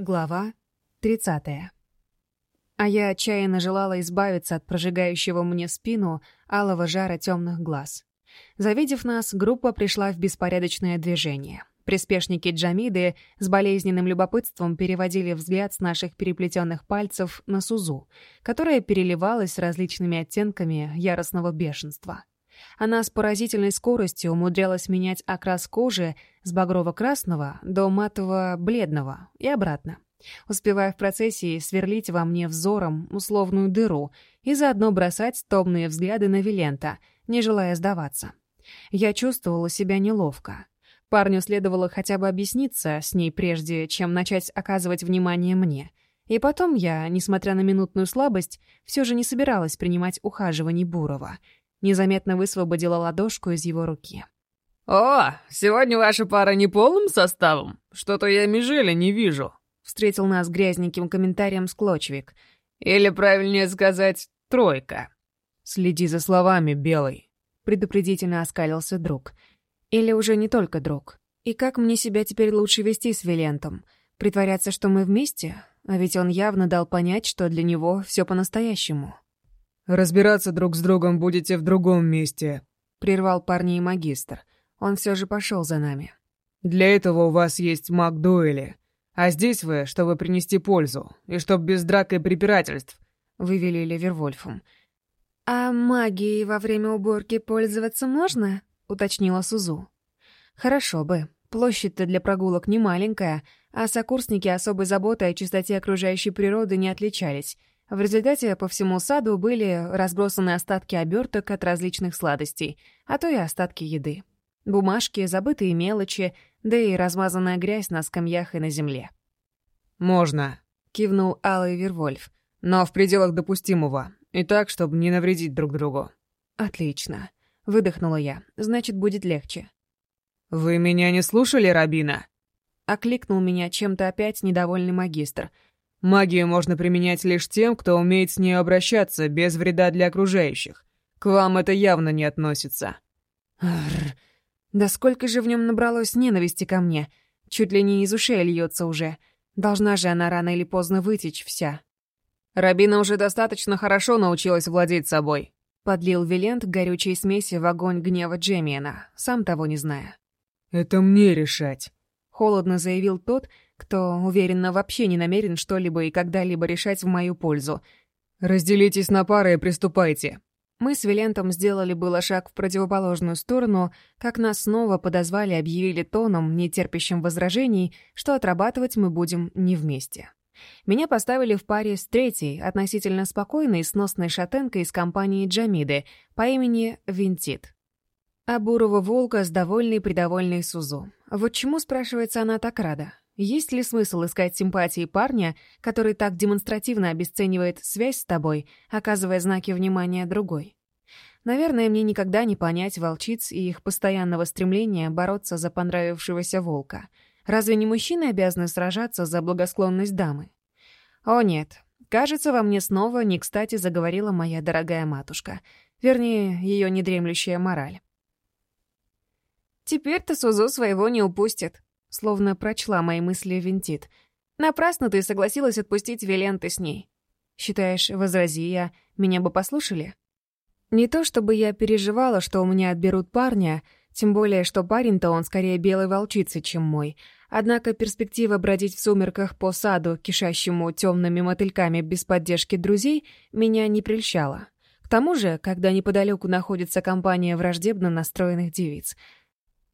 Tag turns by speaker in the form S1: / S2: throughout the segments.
S1: Глава 30. А я отчаянно желала избавиться от прожигающего мне спину алого жара темных глаз. Завидев нас, группа пришла в беспорядочное движение. Приспешники Джамиды с болезненным любопытством переводили взгляд с наших переплетенных пальцев на Сузу, которая переливалась различными оттенками яростного бешенства — она с поразительной скоростью умудрялась менять окрас кожи с багрово-красного до матово-бледного и обратно, успевая в процессе сверлить во мне взором условную дыру и заодно бросать томные взгляды на Вилента, не желая сдаваться. Я чувствовала себя неловко. Парню следовало хотя бы объясниться с ней прежде, чем начать оказывать внимание мне. И потом я, несмотря на минутную слабость, все же не собиралась принимать ухаживаний Бурова — незаметно высвободила ладошку из его руки.
S2: «О, сегодня ваша пара не полным составом? Что-то я межели не вижу», — встретил нас грязненьким комментарием Склочвик. «Или, правильнее сказать, тройка».
S3: «Следи за словами, Белый», —
S1: предупредительно оскалился друг. «Или уже не только друг. И как мне себя теперь лучше вести с Вилентом? Притворяться, что мы вместе? А ведь он явно дал понять, что для него все по-настоящему».
S3: Разбираться друг с другом будете в другом месте», —
S1: прервал парней магистр. Он все же пошел за нами.
S3: «Для этого у вас есть маг-дуэли. А здесь вы, чтобы принести пользу, и чтоб без драк и препирательств», — вывели Левервольфом.
S1: «А магией во время уборки пользоваться можно?» — уточнила Сузу. «Хорошо бы. Площадь-то для прогулок не маленькая, а сокурсники особой заботой о чистоте окружающей природы не отличались». В результате по всему саду были разбросаны остатки оберток от различных сладостей, а то и остатки еды. Бумажки, забытые мелочи, да и размазанная грязь на скамьях и на земле.
S3: «Можно», —
S1: кивнул Алый Вервольф, —
S3: «но в пределах допустимого, и так, чтобы не навредить друг другу».
S1: «Отлично», — выдохнула я, — «значит, будет легче».
S3: «Вы меня не слушали, Рабина?»
S1: — окликнул меня чем-то опять недовольный магистр —
S3: Магию можно применять лишь тем, кто умеет с ней обращаться без вреда для окружающих. К вам это явно не относится.
S1: Рр. Да сколько же в нем набралось ненависти ко мне. Чуть ли не из ушей льется уже. Должна же она рано или поздно вытечь вся.
S2: Рабина уже достаточно хорошо научилась владеть собой.
S1: Подлил Вилент горючей смеси в огонь гнева Джемиена, сам того не зная.
S3: «Это мне решать», —
S1: холодно заявил тот, — кто уверенно вообще не намерен что-либо и когда-либо решать в мою пользу.
S3: «Разделитесь на пары и приступайте».
S1: Мы с Вилентом сделали было шаг в противоположную сторону, как нас снова подозвали и объявили тоном, не терпящим возражений, что отрабатывать мы будем не вместе. Меня поставили в паре с третьей, относительно спокойной и сносной шатенкой из компании Джамиды по имени Винтит. А бурого волка с довольной-придовольной Сузу. Вот чему, спрашивается, она так рада? Есть ли смысл искать симпатии парня, который так демонстративно обесценивает связь с тобой, оказывая знаки внимания другой? Наверное, мне никогда не понять волчиц и их постоянного стремления бороться за понравившегося волка. Разве не мужчины обязаны сражаться за благосклонность дамы? О нет, кажется, во мне снова не кстати заговорила моя дорогая матушка. Вернее, ее недремлющая мораль. «Теперь-то Сузу своего не упустит», Словно прочла мои мысли винтит. «Напрасно ты согласилась отпустить Виленты с ней. Считаешь, возрази я, меня бы послушали?» Не то чтобы я переживала, что у меня отберут парня, тем более, что парень-то он скорее белой волчицы, чем мой. Однако перспектива бродить в сумерках по саду, кишащему темными мотыльками без поддержки друзей, меня не прельщала. К тому же, когда неподалеку находится компания враждебно настроенных девиц —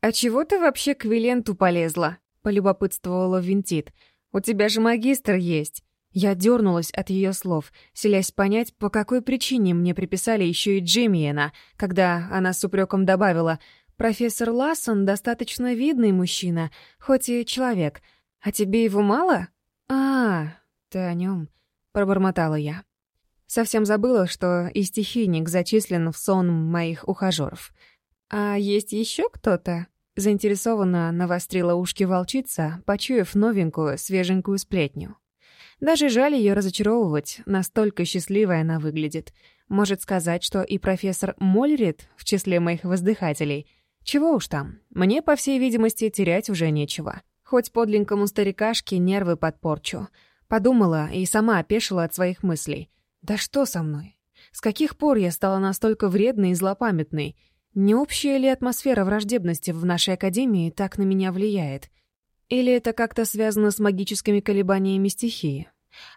S1: «А чего ты вообще к Виленту полезла?» — полюбопытствовала Винтит. «У тебя же магистр есть». Я дернулась от ее слов, селясь понять, по какой причине мне приписали еще и Джиммиена, когда она с упреком добавила «Профессор Лассон достаточно видный мужчина, хоть и человек. А тебе его мало?» «А, ты о нем, пробормотала я. Совсем забыла, что и стихийник зачислен в сон моих ухажеров. «А есть еще кто-то?» Заинтересованно навострила ушки волчица, почуяв новенькую, свеженькую сплетню. Даже жаль ее разочаровывать, настолько счастливой она выглядит. Может сказать, что и профессор Мольрид в числе моих воздыхателей. Чего уж там, мне, по всей видимости, терять уже нечего. Хоть подлинному старикашке нервы подпорчу. Подумала и сама опешила от своих мыслей. «Да что со мной? С каких пор я стала настолько вредной и злопамятной?» Не общая ли атмосфера враждебности в нашей академии так на меня влияет? Или это как-то связано с магическими колебаниями стихии?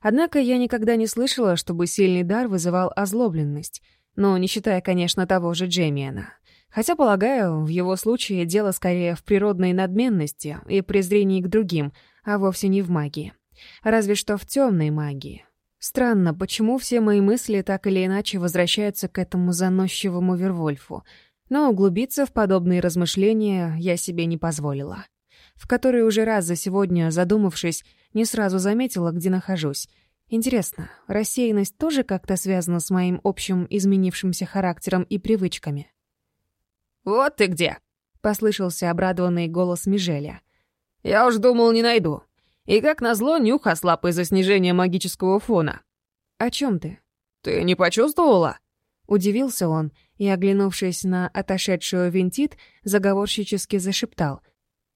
S1: Однако я никогда не слышала, чтобы сильный дар вызывал озлобленность, но ну, не считая, конечно, того же Джемиана. Хотя, полагаю, в его случае дело скорее в природной надменности и презрении к другим, а вовсе не в магии. Разве что в темной магии. Странно, почему все мои мысли так или иначе возвращаются к этому заносчивому Вервольфу — но углубиться в подобные размышления я себе не позволила. В который уже раз за сегодня, задумавшись, не сразу заметила, где нахожусь. Интересно, рассеянность тоже как-то связана с моим общим изменившимся характером и привычками?
S2: «Вот ты где!»
S1: — послышался обрадованный голос Межеля.
S2: «Я уж думал, не найду. И как назло, нюх ослаб из-за снижения магического фона».
S1: «О чем ты?»
S2: «Ты не почувствовала?»
S1: Удивился он и, оглянувшись на отошедшую винтит, заговорщически зашептал.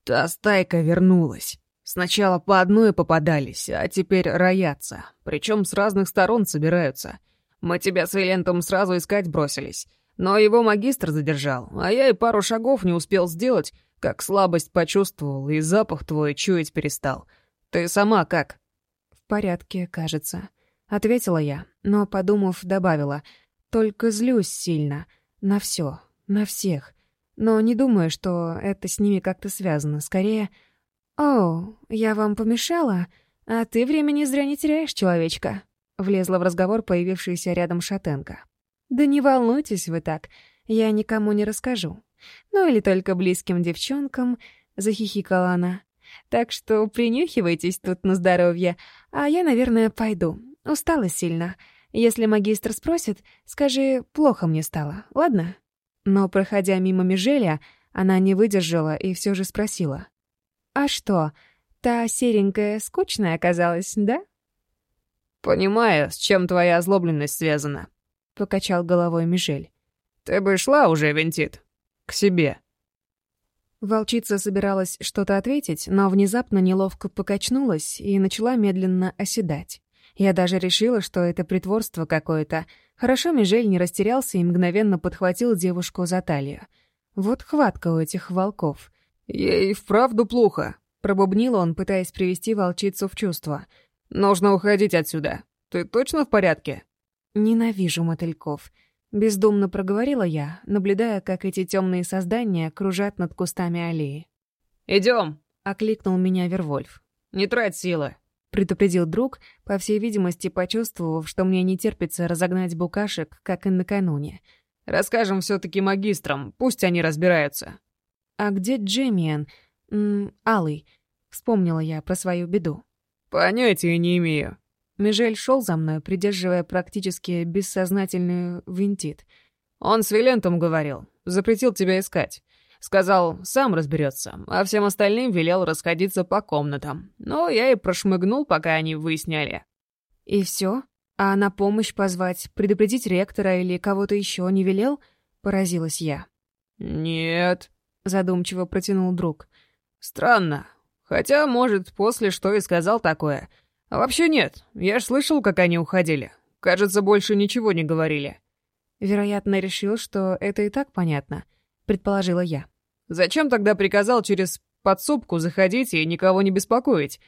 S3: «Та стайка вернулась. Сначала по одной попадались, а теперь роятся. Причем с разных сторон собираются. Мы тебя с Элентом сразу искать бросились. Но его магистр задержал, а я и пару шагов не успел сделать, как слабость почувствовал и запах твой чуять перестал. Ты сама как?»
S1: «В порядке, кажется», — ответила я, но, подумав, добавила — только злюсь сильно. На все, на всех. Но не думаю, что это с ними как-то связано. Скорее... о, я вам помешала? А ты времени зря не теряешь, человечка!» Влезла в разговор появившаяся рядом шатенка. «Да не волнуйтесь вы так, я никому не расскажу. Ну или только близким девчонкам», — захихикала она. «Так что принюхивайтесь тут на здоровье, а я, наверное, пойду. Устала сильно. Если магистр спросит, скажи «плохо мне стало», ладно? Но, проходя мимо Межеля, она не выдержала и все же спросила. «А что, та серенькая скучная оказалась, да?»
S2: «Понимаю, с чем твоя озлобленность связана», — покачал головой Межель. «Ты бы шла уже, вентит к себе».
S1: Волчица собиралась что-то ответить, но внезапно неловко покачнулась и начала медленно оседать. Я даже решила, что это притворство какое-то. Хорошо Межель не растерялся и мгновенно подхватил девушку за талию. Вот хватка у этих волков.
S2: «Ей вправду плохо», — пробубнил он, пытаясь привести волчицу в чувство. «Нужно уходить отсюда. Ты точно в порядке?»
S1: «Ненавижу мотыльков», — бездумно проговорила я, наблюдая, как эти темные создания кружат над кустами аллеи.
S2: «Идем», —
S1: окликнул меня Вервольф.
S2: «Не трать силы»
S1: предупредил друг, по всей видимости, почувствовав, что мне не терпится разогнать букашек, как и накануне.
S2: «Расскажем все-таки магистрам, пусть они разбираются».
S1: «А где Джемиан? М Алый?» — вспомнила я про свою беду.
S2: «Понятия не имею».
S1: Мижель шел за мной, придерживая практически бессознательную винтит.
S2: «Он с Вилентом говорил. Запретил тебя искать. Сказал, сам разберется, а всем остальным велел расходиться по комнатам. Но я и прошмыгнул, пока они выясняли.
S1: И все? А на помощь позвать, предупредить ректора или кого-то еще не велел? Поразилась я.
S2: Нет, задумчиво протянул друг. Странно. Хотя, может, после что и сказал такое. А вообще нет, я ж слышал, как они уходили. Кажется, больше ничего не говорили.
S1: Вероятно, решил, что это и так понятно, предположила я.
S2: Зачем тогда приказал через подсобку заходить и никого не беспокоить?»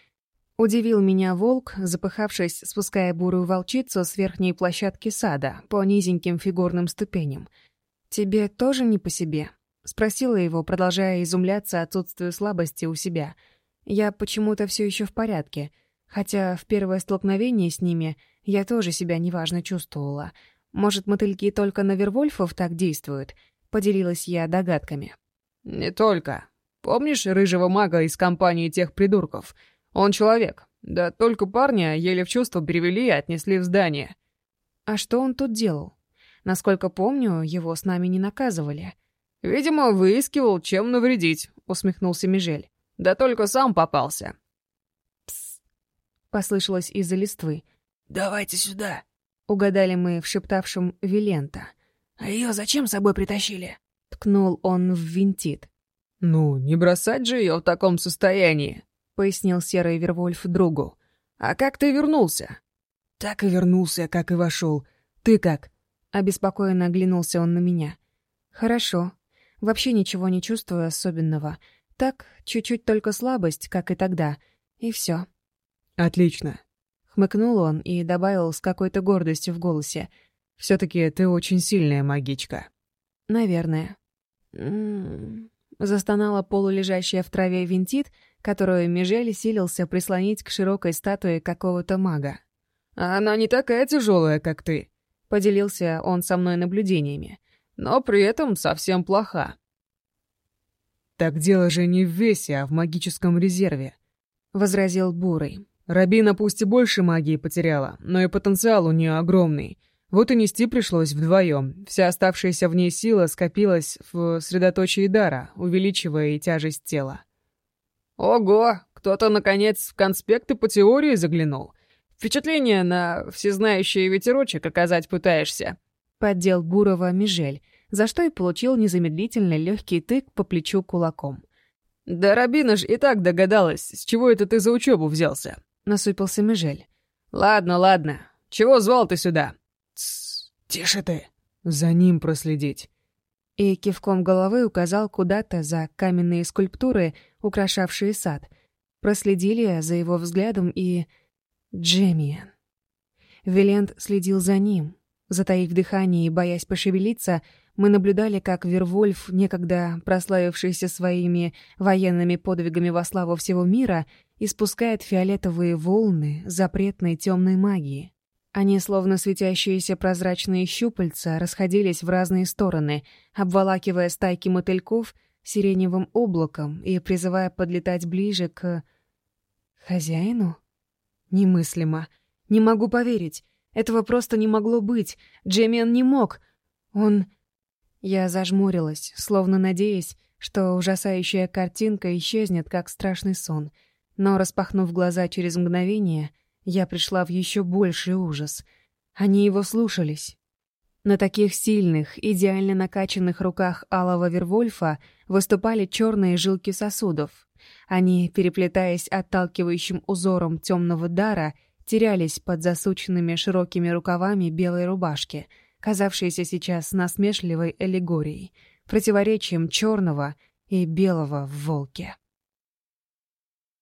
S1: Удивил меня волк, запыхавшись, спуская бурую волчицу с верхней площадки сада по низеньким фигурным ступеням. «Тебе тоже не по себе?» — спросила его, продолжая изумляться отсутствию слабости у себя. «Я почему-то все еще в порядке, хотя в первое столкновение с ними я тоже себя неважно чувствовала. Может, мотыльки только на Вервольфов так действуют?» — поделилась я догадками.
S2: «Не только. Помнишь рыжего мага из компании тех придурков? Он человек. Да только парня еле в чувство перевели и отнесли в здание».
S1: «А что он тут делал? Насколько помню, его с нами не наказывали».
S2: «Видимо, выискивал, чем навредить», — усмехнулся Межель. «Да только сам попался». «Псс!»
S1: — послышалось из-за листвы.
S3: «Давайте сюда!»
S1: — угадали мы в шептавшем Вилента.
S3: «А ее зачем с собой притащили?»
S1: Ткнул он в винтит.
S2: «Ну, не бросать же ее в таком состоянии», —
S1: пояснил серый Вервольф другу.
S2: «А как ты вернулся?»
S3: «Так и вернулся, как и вошел. Ты как?»
S1: Обеспокоенно оглянулся он на меня. «Хорошо. Вообще ничего не чувствую особенного. Так, чуть-чуть только слабость, как и тогда. И все.
S3: «Отлично», —
S1: хмыкнул он и добавил с какой-то гордостью в голосе.
S3: все таки ты очень сильная магичка».
S1: «Наверное», Застонала полулежащая в траве винтит, которую Межели силился прислонить к широкой статуе какого-то мага.
S2: «Она не такая тяжелая, как ты», — поделился он со мной наблюдениями, «но при этом совсем плоха».
S3: «Так дело же не в весе, а в магическом резерве», —
S1: возразил Бурый.
S3: «Рабина пусть и больше магии потеряла, но и потенциал у нее огромный». Вот и нести пришлось вдвоем. Вся оставшаяся в ней сила скопилась в средоточии дара, увеличивая и тяжесть тела.
S2: «Ого! Кто-то, наконец, в конспекты по теории заглянул. Впечатление на всезнающий ветерочек оказать пытаешься», —
S1: поддел Гурова Межель, за что и получил незамедлительно легкий тык по плечу кулаком.
S2: «Да Рабина ж и так догадалась, с чего это ты за учебу взялся», —
S1: Насыпался Межель.
S2: «Ладно, ладно. Чего звал ты сюда?»
S3: «Тише ты! За ним проследить!»
S1: И кивком головы указал куда-то за каменные скульптуры, украшавшие сад. Проследили за его взглядом и... Джемиан. Велент следил за ним. Затаив дыхание и боясь пошевелиться, мы наблюдали, как Вервольф, некогда прославившийся своими военными подвигами во славу всего мира, испускает фиолетовые волны запретной темной магии. Они, словно светящиеся прозрачные щупальца, расходились в разные стороны, обволакивая стайки мотыльков сиреневым облаком и призывая подлетать ближе к... хозяину? Немыслимо. Не могу поверить. Этого просто не могло быть. Джемиан не мог. Он... Я зажмурилась, словно надеясь, что ужасающая картинка исчезнет, как страшный сон. Но, распахнув глаза через мгновение, Я пришла в еще больший ужас. Они его слушались. На таких сильных, идеально накачанных руках алого Вервольфа выступали черные жилки сосудов. Они, переплетаясь отталкивающим узором темного дара, терялись под засученными широкими рукавами белой рубашки, казавшейся сейчас насмешливой аллегорией, противоречием черного и белого в волке.